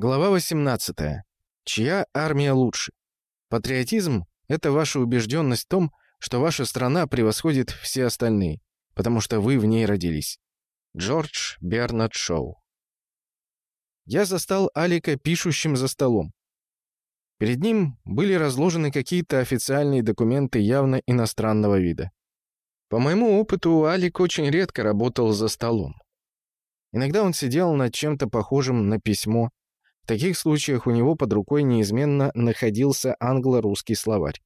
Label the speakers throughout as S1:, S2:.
S1: Глава 18. Чья армия лучше? Патриотизм — это ваша убежденность в том, что ваша страна превосходит все остальные, потому что вы в ней родились. Джордж Бернард Шоу. Я застал Алика пишущим за столом. Перед ним были разложены какие-то официальные документы явно иностранного вида. По моему опыту, Алик очень редко работал за столом. Иногда он сидел над чем-то похожим на письмо. В таких случаях у него под рукой неизменно находился англо-русский словарь.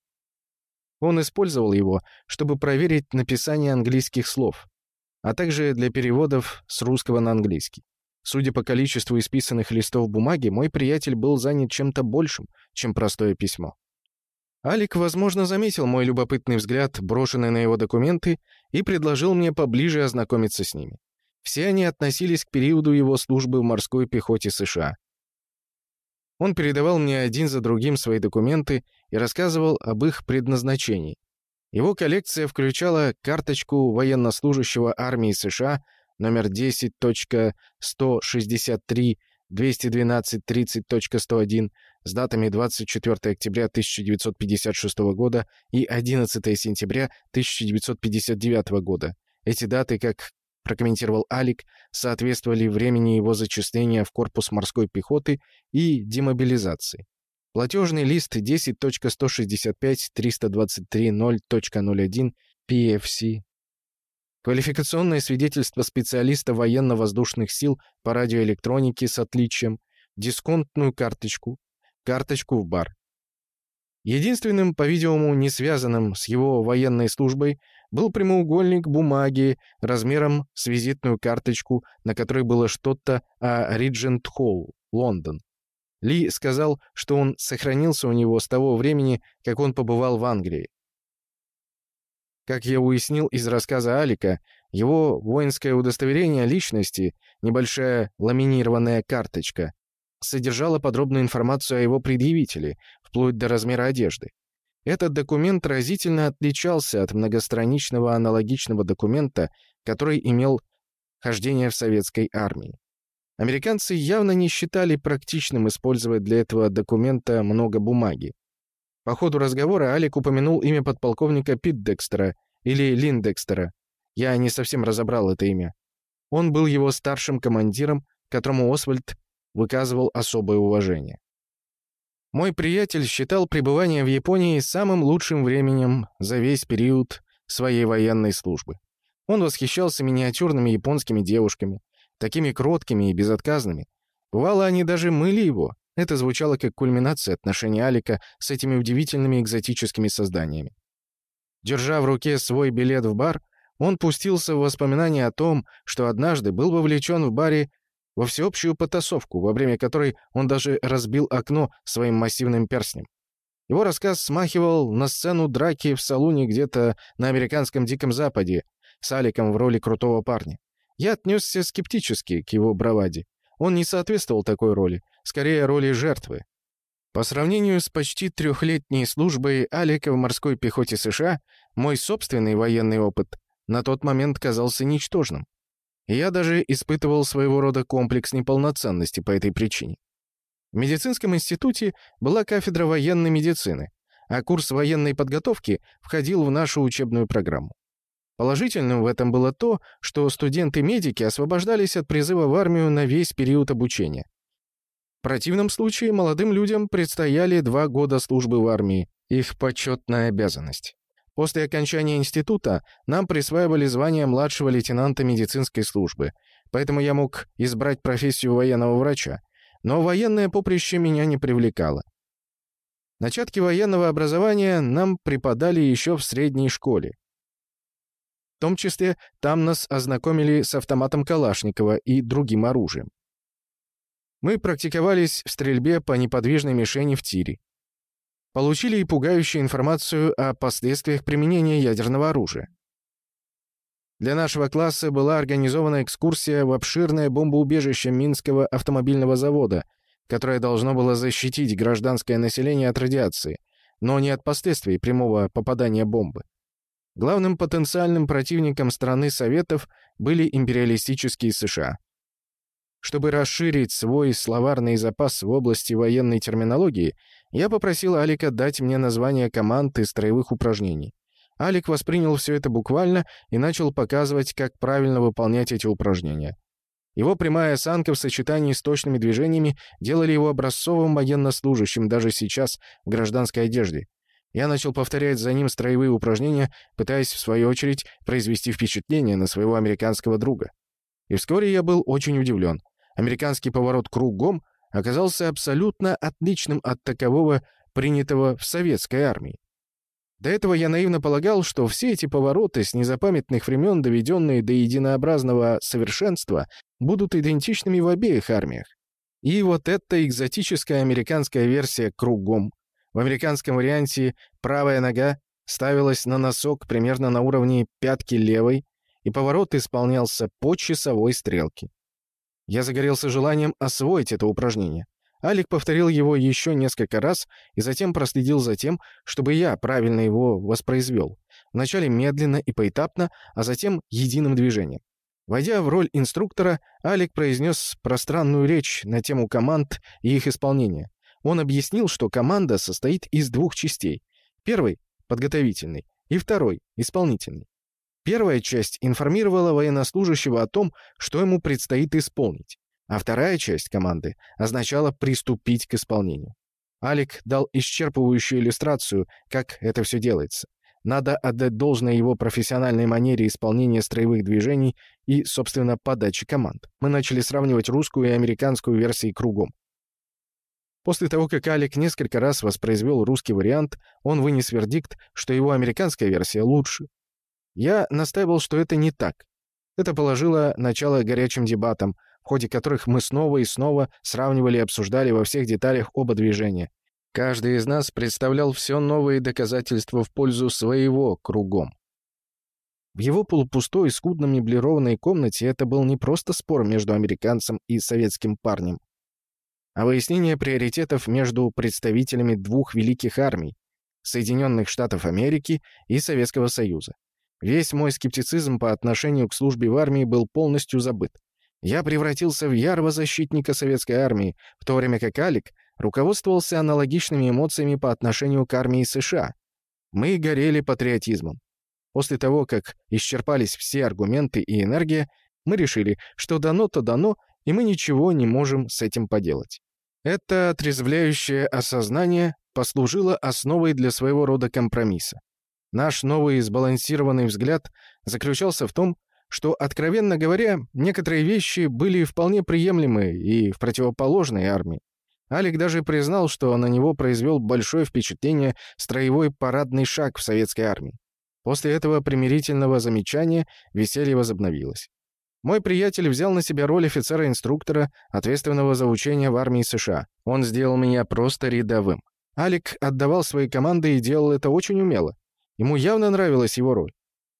S1: Он использовал его, чтобы проверить написание английских слов, а также для переводов с русского на английский. Судя по количеству исписанных листов бумаги, мой приятель был занят чем-то большим, чем простое письмо. Алик, возможно, заметил мой любопытный взгляд, брошенный на его документы, и предложил мне поближе ознакомиться с ними. Все они относились к периоду его службы в морской пехоте США. Он передавал мне один за другим свои документы и рассказывал об их предназначении. Его коллекция включала карточку военнослужащего армии США номер 10.163.212.30.101 с датами 24 октября 1956 года и 11 сентября 1959 года. Эти даты, как прокомментировал Алик, соответствовали времени его зачисления в корпус морской пехоты и демобилизации. Платежный лист 10.165.323.0.01 PFC. Квалификационное свидетельство специалиста военно-воздушных сил по радиоэлектронике с отличием, дисконтную карточку, карточку в бар. Единственным, по-видимому, не связанным с его военной службой, был прямоугольник бумаги размером с визитную карточку, на которой было что-то о Риджент Холл, Лондон. Ли сказал, что он сохранился у него с того времени, как он побывал в Англии. Как я уяснил из рассказа Алика, его воинское удостоверение личности, небольшая ламинированная карточка, содержала подробную информацию о его предъявителе, вплоть до размера одежды. Этот документ разительно отличался от многостраничного аналогичного документа, который имел хождение в советской армии. Американцы явно не считали практичным использовать для этого документа много бумаги. По ходу разговора Алик упомянул имя подполковника Пит Декстера или Лин Декстера. Я не совсем разобрал это имя. Он был его старшим командиром, которому Освальд выказывал особое уважение. Мой приятель считал пребывание в Японии самым лучшим временем за весь период своей военной службы. Он восхищался миниатюрными японскими девушками, такими кроткими и безотказными. Бывало, они даже мыли его. Это звучало как кульминация отношений Алика с этими удивительными экзотическими созданиями. Держа в руке свой билет в бар, он пустился в воспоминания о том, что однажды был вовлечен в баре во всеобщую потасовку, во время которой он даже разбил окно своим массивным перстнем. Его рассказ смахивал на сцену драки в салуне где-то на американском Диком Западе с Аликом в роли крутого парня. Я отнесся скептически к его браваде. Он не соответствовал такой роли, скорее роли жертвы. По сравнению с почти трехлетней службой Алика в морской пехоте США, мой собственный военный опыт на тот момент казался ничтожным я даже испытывал своего рода комплекс неполноценности по этой причине. В медицинском институте была кафедра военной медицины, а курс военной подготовки входил в нашу учебную программу. Положительным в этом было то, что студенты-медики освобождались от призыва в армию на весь период обучения. В противном случае молодым людям предстояли два года службы в армии, их почетная обязанность. После окончания института нам присваивали звание младшего лейтенанта медицинской службы, поэтому я мог избрать профессию военного врача, но военное поприще меня не привлекало. Начатки военного образования нам преподали еще в средней школе. В том числе там нас ознакомили с автоматом Калашникова и другим оружием. Мы практиковались в стрельбе по неподвижной мишени в тире получили и пугающую информацию о последствиях применения ядерного оружия. Для нашего класса была организована экскурсия в обширное бомбоубежище Минского автомобильного завода, которое должно было защитить гражданское население от радиации, но не от последствий прямого попадания бомбы. Главным потенциальным противником страны Советов были империалистические США. Чтобы расширить свой словарный запас в области военной терминологии, я попросил Алика дать мне название команд и строевых упражнений. Алик воспринял все это буквально и начал показывать, как правильно выполнять эти упражнения. Его прямая осанка в сочетании с точными движениями делали его образцовым военнослужащим даже сейчас в гражданской одежде. Я начал повторять за ним строевые упражнения, пытаясь, в свою очередь, произвести впечатление на своего американского друга. И вскоре я был очень удивлен. Американский поворот кругом оказался абсолютно отличным от такового, принятого в советской армии. До этого я наивно полагал, что все эти повороты с незапамятных времен, доведенные до единообразного совершенства, будут идентичными в обеих армиях. И вот эта экзотическая американская версия кругом. В американском варианте правая нога ставилась на носок примерно на уровне пятки левой, и поворот исполнялся по часовой стрелке. Я загорелся желанием освоить это упражнение. Алик повторил его еще несколько раз и затем проследил за тем, чтобы я правильно его воспроизвел. Вначале медленно и поэтапно, а затем единым движением. Войдя в роль инструктора, Алик произнес пространную речь на тему команд и их исполнения. Он объяснил, что команда состоит из двух частей. Первый — подготовительный, и второй — исполнительный. Первая часть информировала военнослужащего о том, что ему предстоит исполнить а вторая часть команды означала приступить к исполнению. Алик дал исчерпывающую иллюстрацию, как это все делается. Надо отдать должное его профессиональной манере исполнения строевых движений и, собственно, подачи команд. Мы начали сравнивать русскую и американскую версии кругом. После того, как Алик несколько раз воспроизвел русский вариант, он вынес вердикт, что его американская версия лучше. Я настаивал, что это не так. Это положило начало горячим дебатам, в ходе которых мы снова и снова сравнивали и обсуждали во всех деталях оба движения. Каждый из нас представлял все новые доказательства в пользу своего кругом. В его полупустой, скудно меблированной комнате это был не просто спор между американцем и советским парнем, а выяснение приоритетов между представителями двух великих армий — Соединенных Штатов Америки и Советского Союза. Весь мой скептицизм по отношению к службе в армии был полностью забыт. Я превратился в ярого защитника советской армии, в то время как Алик руководствовался аналогичными эмоциями по отношению к армии США. Мы горели патриотизмом. После того, как исчерпались все аргументы и энергия, мы решили, что дано-то дано, и мы ничего не можем с этим поделать. Это отрезвляющее осознание послужило основой для своего рода компромисса. Наш новый сбалансированный взгляд заключался в том, что, откровенно говоря, некоторые вещи были вполне приемлемы и в противоположной армии. Алик даже признал, что на него произвел большое впечатление строевой парадный шаг в советской армии. После этого примирительного замечания веселье возобновилось. Мой приятель взял на себя роль офицера-инструктора, ответственного за учение в армии США. Он сделал меня просто рядовым. Алик отдавал свои команды и делал это очень умело. Ему явно нравилась его роль.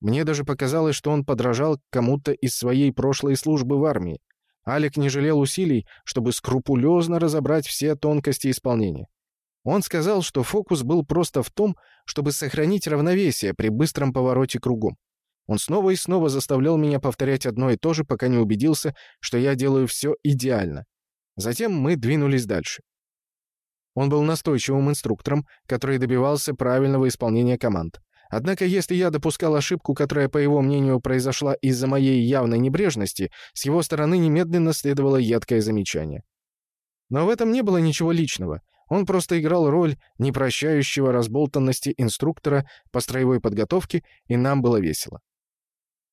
S1: Мне даже показалось, что он подражал кому-то из своей прошлой службы в армии. Алик не жалел усилий, чтобы скрупулезно разобрать все тонкости исполнения. Он сказал, что фокус был просто в том, чтобы сохранить равновесие при быстром повороте кругом. Он снова и снова заставлял меня повторять одно и то же, пока не убедился, что я делаю все идеально. Затем мы двинулись дальше. Он был настойчивым инструктором, который добивался правильного исполнения команд. Однако, если я допускал ошибку, которая, по его мнению, произошла из-за моей явной небрежности, с его стороны немедленно следовало едкое замечание. Но в этом не было ничего личного. Он просто играл роль непрощающего разболтанности инструктора по строевой подготовке, и нам было весело.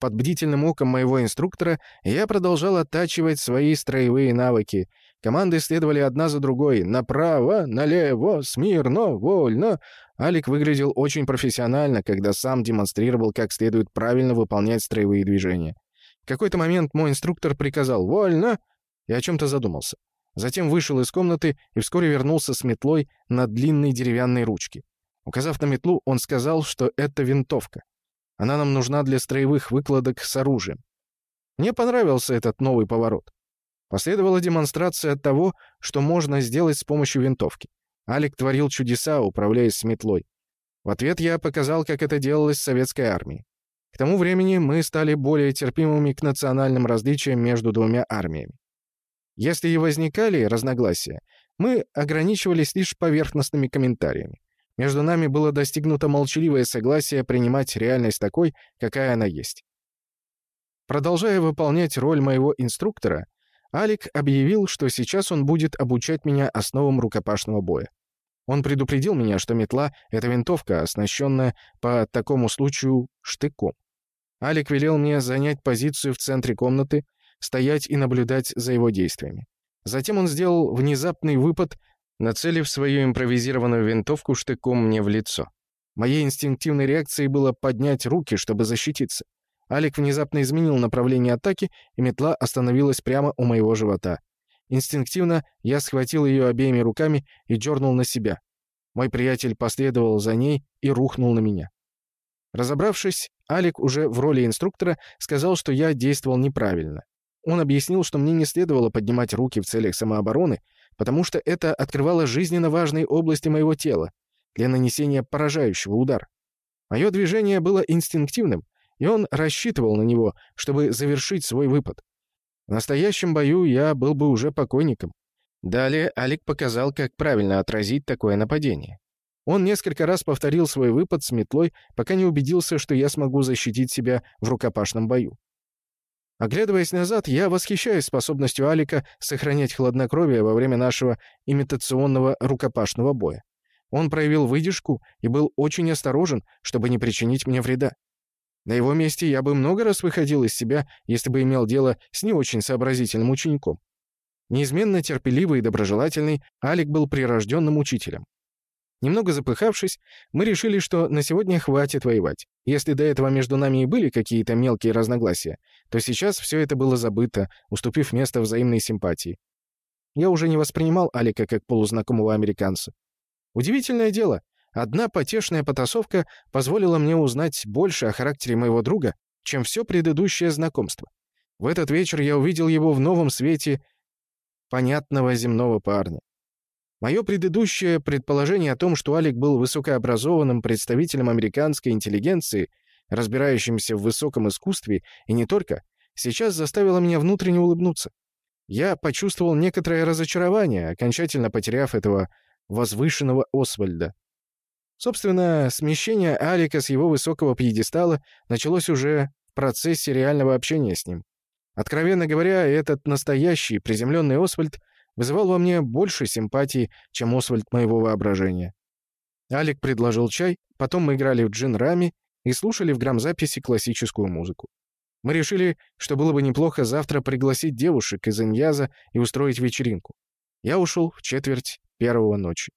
S1: Под бдительным оком моего инструктора я продолжал оттачивать свои строевые навыки. Команды следовали одна за другой. Направо, налево, смирно, вольно. Алик выглядел очень профессионально, когда сам демонстрировал, как следует правильно выполнять строевые движения. В какой-то момент мой инструктор приказал «Вольно!» и о чем-то задумался. Затем вышел из комнаты и вскоре вернулся с метлой на длинной деревянной ручке. Указав на метлу, он сказал, что это винтовка. Она нам нужна для строевых выкладок с оружием. Мне понравился этот новый поворот. Последовала демонстрация того, что можно сделать с помощью винтовки. Алик творил чудеса, управляясь с метлой. В ответ я показал, как это делалось в советской армии. К тому времени мы стали более терпимыми к национальным различиям между двумя армиями. Если и возникали разногласия, мы ограничивались лишь поверхностными комментариями. Между нами было достигнуто молчаливое согласие принимать реальность такой, какая она есть. Продолжая выполнять роль моего инструктора, Алик объявил, что сейчас он будет обучать меня основам рукопашного боя. Он предупредил меня, что метла — это винтовка, оснащенная по такому случаю штыком. Алик велел мне занять позицию в центре комнаты, стоять и наблюдать за его действиями. Затем он сделал внезапный выпад нацелив свою импровизированную винтовку штыком мне в лицо. Моей инстинктивной реакцией было поднять руки, чтобы защититься. Алик внезапно изменил направление атаки, и метла остановилась прямо у моего живота. Инстинктивно я схватил ее обеими руками и дернул на себя. Мой приятель последовал за ней и рухнул на меня. Разобравшись, Алик уже в роли инструктора сказал, что я действовал неправильно. Он объяснил, что мне не следовало поднимать руки в целях самообороны, потому что это открывало жизненно важные области моего тела для нанесения поражающего удара. Мое движение было инстинктивным, и он рассчитывал на него, чтобы завершить свой выпад. В настоящем бою я был бы уже покойником. Далее Алик показал, как правильно отразить такое нападение. Он несколько раз повторил свой выпад с метлой, пока не убедился, что я смогу защитить себя в рукопашном бою. Оглядываясь назад, я восхищаюсь способностью Алика сохранять хладнокровие во время нашего имитационного рукопашного боя. Он проявил выдержку и был очень осторожен, чтобы не причинить мне вреда. На его месте я бы много раз выходил из себя, если бы имел дело с не очень сообразительным учеником. Неизменно терпеливый и доброжелательный, Алик был прирожденным учителем. Немного запыхавшись, мы решили, что на сегодня хватит воевать. Если до этого между нами и были какие-то мелкие разногласия, то сейчас все это было забыто, уступив место взаимной симпатии. Я уже не воспринимал Алика как полузнакомого американца. Удивительное дело, одна потешная потасовка позволила мне узнать больше о характере моего друга, чем все предыдущее знакомство. В этот вечер я увидел его в новом свете понятного земного парня. Мое предыдущее предположение о том, что Алик был высокообразованным представителем американской интеллигенции, разбирающимся в высоком искусстве, и не только, сейчас заставило меня внутренне улыбнуться. Я почувствовал некоторое разочарование, окончательно потеряв этого возвышенного Освальда. Собственно, смещение Алика с его высокого пьедестала началось уже в процессе реального общения с ним. Откровенно говоря, этот настоящий приземленный Освальд вызывал во мне больше симпатии, чем Освальд моего воображения. Алик предложил чай, потом мы играли в джин-рами и слушали в грамзаписи классическую музыку. Мы решили, что было бы неплохо завтра пригласить девушек из Иньяза и устроить вечеринку. Я ушел в четверть первого ночи.